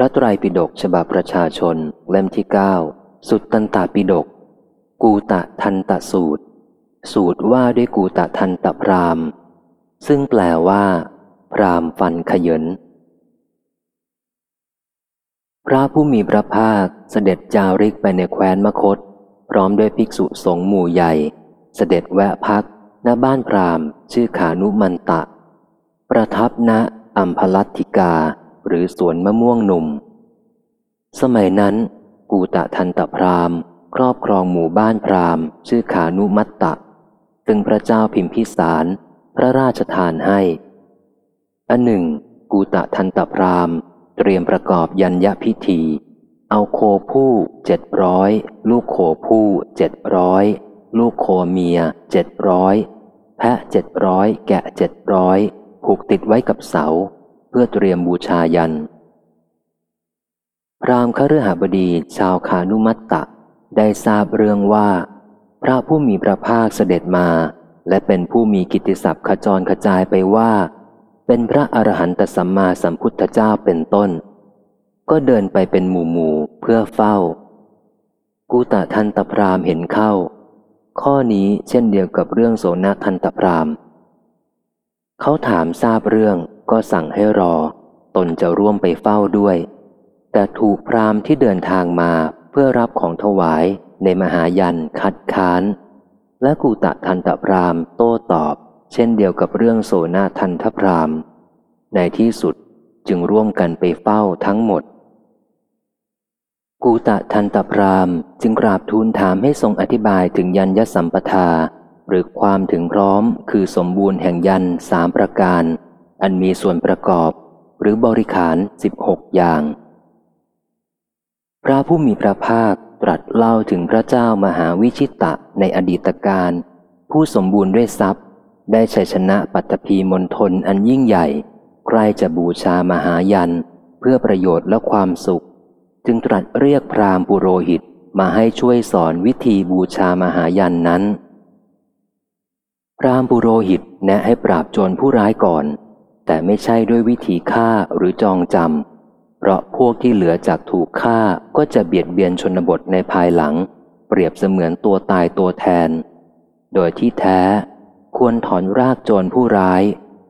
พระไตรปิฎกฉบับประชาชนเล่มที่เก้าสุตตันตปิฎกกูตะทันตสูตร สูตรว่าด้วยกูตะทันตพรามซึ่งแปลว่า พรามฟันขยนพระผู้มีพระภาคเสด็จจาริกไปในแคว้นมคต พร้อมด้วยภิกษุสงฆ์หมู่ใหญ่ เสด็จแวะพักณบ้านพรามชื่อขานุมันตะ ประทับณอัมพลัตธิกา หรือสวนมะม่วงหนุ่ม สมัยนั้น กูตะทันตพรามครอบครองหมู่บ้านพรามชื่อขานุมัตตะ ซึ่งพระเจ้าพิมพิสาร พระราชทานให้ อันหนึ่ง กูตะทันตพรามเตรียมประกอบยัญญพิธี เอาโคผู้เจ็ดร้อยลูกโคผู้เจ็ดร้อยลูกโคเมียเจ็ดร้อยแพะเจ็ดร้อยแกะเจ็ดร้อยผูกติดไว้กับเสา เพื่อเตรียมบูชายัน พรามคฤหบดีชาวคานุมัตตะ ได้ทราบเรื่องว่า พระผู้มีพระภาคเสด็จมา และเป็นผู้มีกิตติศัพท์ขจรกระจายไปว่า เป็นพระอรหันตสัมมาสัมพุทธเจ้าเป็นต้น ก็เดินไปเป็นหมู่หมู่เพื่อเฝ้า กูตะทันตพรามเห็นเข้า ข้อนี้เช่นเดียวกับเรื่องโสนทันตพรามเขาถามทราบเรื่อง ก็สั่งให้รอ ตนจะร่วมไปเฝ้าด้วย แต่ถูกพรามที่เดินทางมาเพื่อรับของถวายในมหายันคัดค้าน และกูตะทันตพรามโต้ตอบ เช่นเดียวกับเรื่องโสนาทันทพรามในที่สุดจึงร่วมกันไปเฝ้าทั้งหมด กูตะทันตพรามจึงกราบทูลถามให้ทรงอธิบายถึงยัญญสัมปทา หรือความถึงพร้อมคือสมบูรณ์แห่งยันสามประการ อันมีส่วนประกอบหรือบริขารสิบหกอย่าง พระผู้มีพระภาคตรัสเล่าถึงพระเจ้ามหาวิชิตะในอดีตการ ผู้สมบูรณ์ด้วยทรัพย์ ได้ชัยชนะปัตตภีมณฑลอันยิ่งใหญ่ ใกล้จะบูชามหายัน เพื่อประโยชน์และความสุข จึงตรัสเรียกพราหมณ์ปุโรหิตมาให้ช่วยสอนวิธีบูชามหายันนั้นพรามปุโรหิตแนะให้ปราบโจรผู้ร้ายก่อน แต่ไม่ใช่ด้วยวิธีฆ่าหรือจองจำเพราะพวกที่เหลือจากถูกฆ่าก็จะเบียดเบียนชนบทในภายหลัง เปรียบเสมือนตัวตายตัวแทน โดยที่แท้ควรถอนรากโจรผู้ร้าย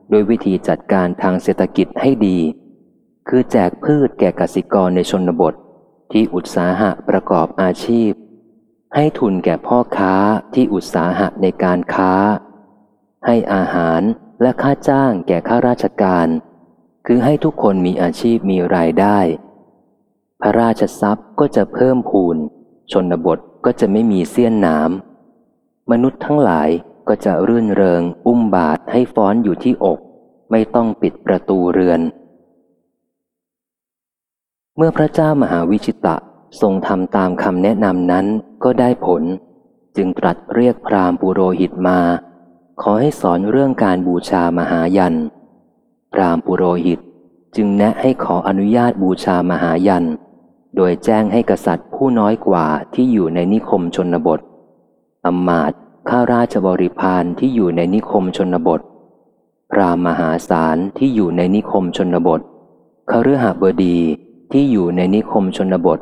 โดยวิธีจัดการทางเศรษฐกิจให้ดี คือแจกพืชแก่กสิกรในชนบท ที่อุตสาหะประกอบอาชีพ ให้ทุนแก่พ่อค้าที่อุตสาหะในการค้า ให้อาหาร และค่าจ้างแก่ข้าราชการ คือให้ทุกคนมีอาชีพมีรายได้ พระราชทรัพย์ก็จะเพิ่มพูน ชนบทก็จะไม่มีเสี้ยนน้ำมนุษย์ทั้งหลายก็จะรื่นเริง อุ้มบาทให้ฟ้อนอยู่ที่อก ไม่ต้องปิดประตูเรือน เมื่อพระเจ้ามหาวิชิตะทรงทำตามคำแนะนำนั้นก็ได้ผล จึงตรัสเรียกพราหมณ์ปุโรหิตมา ขอให้สอนเรื่องการบูชามหายัน พรามปุโรหิตจึงแนะให้ขออนุญาตบูชามหายัน โดยแจ้งให้กษัตริย์ผู้น้อยกว่าที่อยู่ในนิคมชนบทอำมาตข้าราชบริพารที่อยู่ในนิคมชนบท พรามหาศาลที่อยู่ในนิคมชนบทคฤหบดีที่อยู่ในนิคมชนบท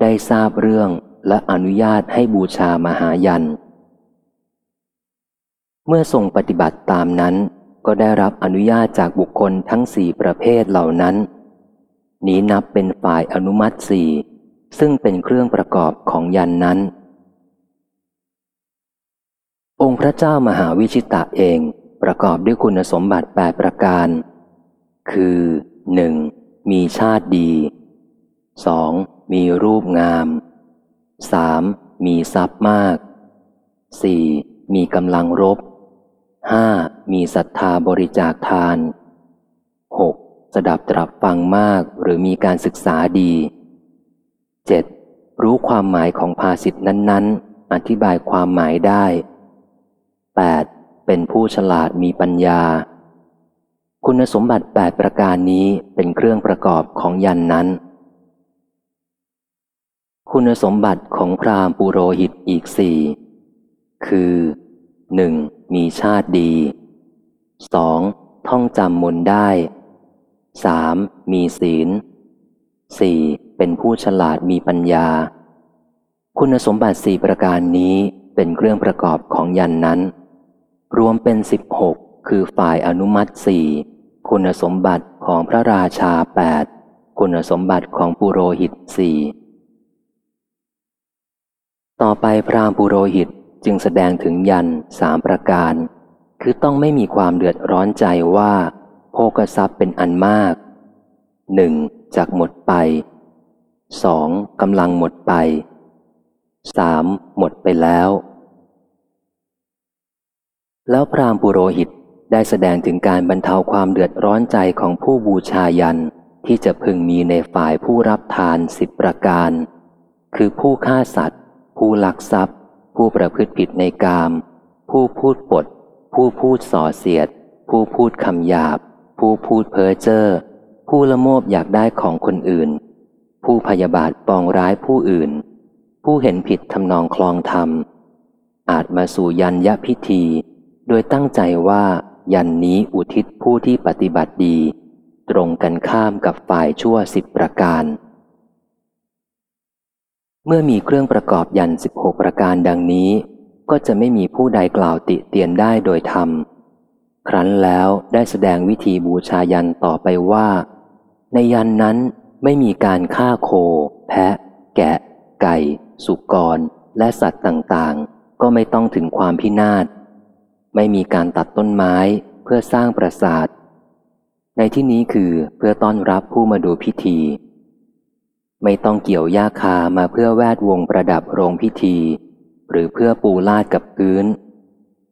ได้ทราบเรื่องและอนุญาตให้บูชามหายัน เมื่อทรงปฏิบัติตามนั้น ก็ได้รับอนุญาตจากบุคคลทั้งสี่ประเภทเหล่านั้น นี้นับเป็นฝ่ายอนุมัติสี่ซึ่งเป็นเครื่องประกอบของยันนั้น องค์พระเจ้ามหาวิชิตะเองประกอบด้วยคุณสมบัติแปดประการ คือหนึ่งมีชาติดีสองมีรูปงามสามมีทรัพย์มากสี่มีกำลังรบ ห้ามีศรัทธาบริจาคทานหกสดับตรับฟังมากหรือมีการศึกษาดีเจ็ดรู้ความหมายของภาษิตนั้น ๆ อธิบายความหมายได้ 8. เป็นผู้ฉลาดมีปัญญา คุณสมบัติ 8 ประการนี้เป็นเครื่องประกอบของยันนั้น คุณสมบัติของพราหมณ์ปุโรหิตอีกสี่คือ 1. มีชาติดี 2. ท่องจำมนได้ 3. มีศีล 4. เป็นผู้ฉลาดมีปัญญา คุณสมบัติสี่ประการนี้เป็นเครื่องประกอบของยันนั้น รวมเป็น 16 คือฝ่ายอนุมัติสี่คุณสมบัติของพระราชา 8 คุณสมบัติของปุโรหิตสี่ต่อไปพราหมณ์ปุโรหิต จึงแสดงถึงยันสามประการ คือต้องไม่มีความเดือดร้อนใจว่า โภกทรัพย์เป็นอันมากหนึ่งจากหมดไปสองกำลังหมดไปสามหมดไปแล้ว แล้วพราหมณ์ปุโรหิตได้แสดงถึงการบรรเทาความเดือดร้อนใจของผู้บูชายันที่จะพึงมีในฝ่ายผู้รับทานสิบประการ คือผู้ฆ่าสัตว์ ผู้ลักทรัพย์ ผู้ประพฤติผิดในกาม ผู้พูดปด ผู้พูดส่อเสียด ผู้พูดคำหยาบ ผู้พูดเพ้อเจ้อผู้ละโมบอยากได้ของคนอื่น ผู้พยาบาทปองร้ายผู้อื่น ผู้เห็นผิดทำนองคลองธรรม อาจมาสู่ยันยะพิธี โดยตั้งใจว่ายันนี้อุทิศผู้ที่ปฏิบัติดี ตรงกันข้ามกับฝ่ายชั่วสิบประการ เมื่อมีเครื่องประกอบยันสิบหกประการดังนี้ ก็จะไม่มีผู้ใดกล่าวติเตียนได้โดยธรรม ครั้นแล้วได้แสดงวิธีบูชายันต่อไปว่า ในยันนั้นไม่มีการฆ่าโค แพะ แกะ ไก่ สุกร และสัตว์ต่างๆ ก็ไม่ต้องถึงความพินาศ ไม่มีการตัดต้นไม้เพื่อสร้างปราสาท ในที่นี้คือเพื่อต้อนรับผู้มาดูพิธี ไม่ต้องเกี่ยวหญ้าคามาเพื่อแวดวงประดับโรงพิธี หรือเพื่อปูลาดกับพื้น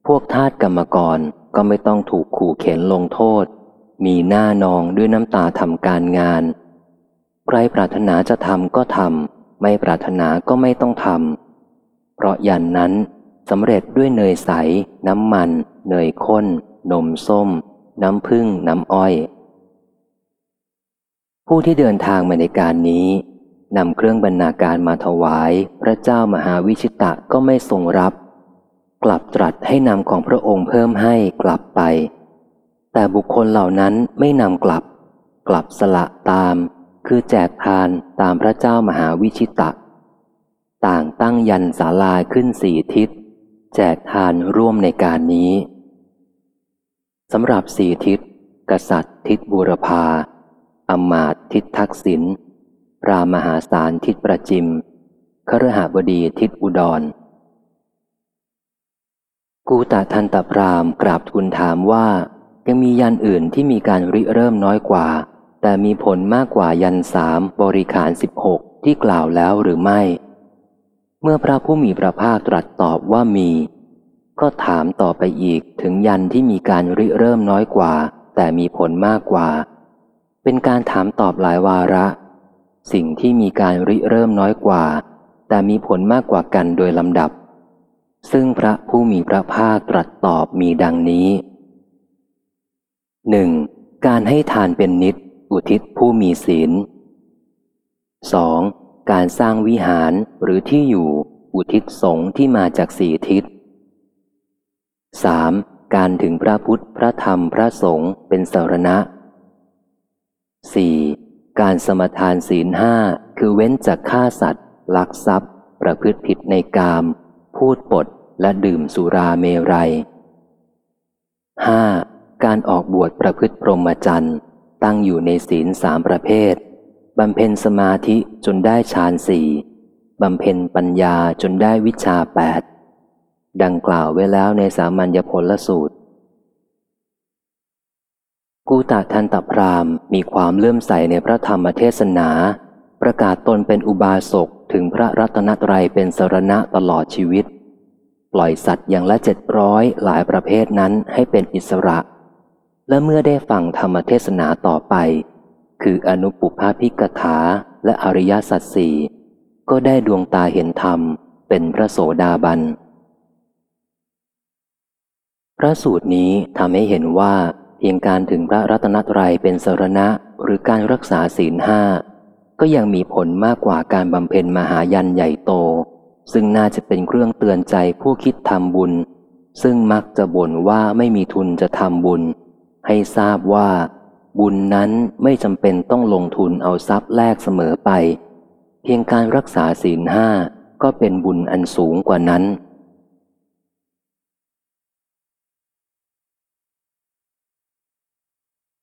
พวกทาสกรรมกรก็ไม่ต้องถูกขู่เข็นลงโทษ มีหน้านองด้วยน้ำตาทำการงาน ใครปรารถนาจะทำก็ทำไม่ปรารถนาก็ไม่ต้องทำเพราะยันนั้นสำเร็จด้วยเนยใส น้ำมัน เนยข้น นมส้ม น้ำผึ้งน้ำอ้อย ผู้ที่เดินทางมาในการนี้ นำเครื่องบรรณาการมาถวาย พระเจ้ามหาวิชิตะก็ไม่ทรงรับ กลับตรัสให้นำของพระองค์เพิ่มให้กลับไป แต่บุคคลเหล่านั้นไม่นำกลับ กลับสละตาม คือแจกทานตามพระเจ้ามหาวิชิตะ ต่างตั้งยันศาลาขึ้นสี่ทิศ แจกทานร่วมในการนี้สำหรับสี่ทิศ กษัตริย์ทิศบูรพาอมาตทิศทักษิณ รามหาศาลทิศประจิมครหบดีทิศอุดรกูตาทันตพรามกราบทูลถามว่า ยังมียันอื่นที่มีการริเริ่มน้อยกว่า แต่มีผลมากกว่ายันสามบริขารสิบหกที่กล่าวแล้วหรือไม่ เมื่อพระผู้มีพระภาคตรัสตอบว่ามี ก็ถามต่อไปอีกถึงยันที่มีการริเริ่มน้อยกว่า แต่มีผลมากกว่า เป็นการถามตอบหลายวาระ สิ่งที่มีการริเริ่มน้อยกว่า แต่มีผลมากกว่ากันโดยลำดับ ซึ่งพระผู้มีพระภาคตรัสตอบมีดังนี้หนึ่งการให้ทานเป็นนิด อุทิศผู้มีศีลสองการสร้างวิหารหรือที่อยู่ อุทิศสงฆ์ที่มาจากสี่ทิศ 3. การถึงพระพุทธพระธรรมพระสงฆ์เป็นสารณะ 4. การสมทานศีลห้าคือเว้นจากฆ่าสัตว์ ลักทรัพย์ ประพฤติผิดในกาม พูดปดและดื่มสุราเมรัย 5. การออกบวชประพฤติพรหมจรรย์ตั้งอยู่ในศีลสามประเภทบำเพ็ญสมาธิจนได้ฌานสี่บำเพ็ญปัญญาจนได้วิชาแปดดังกล่าวไว้แล้วในสามัญญผลสูตร กูตาทันตพรามมีความเลื่อมใสในพระธรรมเทศนา ประกาศตนเป็นอุบาสกถึงพระรัตนตรัยเป็นสรณะตลอดชีวิต ปล่อยสัตว์อย่างละเจ็ดร้อยหลายประเภทนั้นให้เป็นอิสระ และเมื่อได้ฟังธรรมเทศนาต่อไป คืออนุปุภาพิกถาและอริยสัจสี่ก็ได้ดวงตาเห็นธรรม เป็นพระโสดาบัน พระสูตรนี้ทำให้เห็นว่า เพียงการถึงพระรัตนตรัยเป็นสรณะหรือการรักษาศีลห้าก็ยังมีผลมากกว่าการบำเพ็ญมหายันใหญ่โต ซึ่งน่าจะเป็นเครื่องเตือนใจผู้คิดทำบุญ ซึ่งมักจะบ่นว่าไม่มีทุนจะทำบุญ ให้ทราบว่า บุญนั้นไม่จำเป็นต้องลงทุนเอาทรัพย์แลกเสมอไป เพียงการรักษาศีลห้าก็เป็นบุญอันสูงกว่านั้น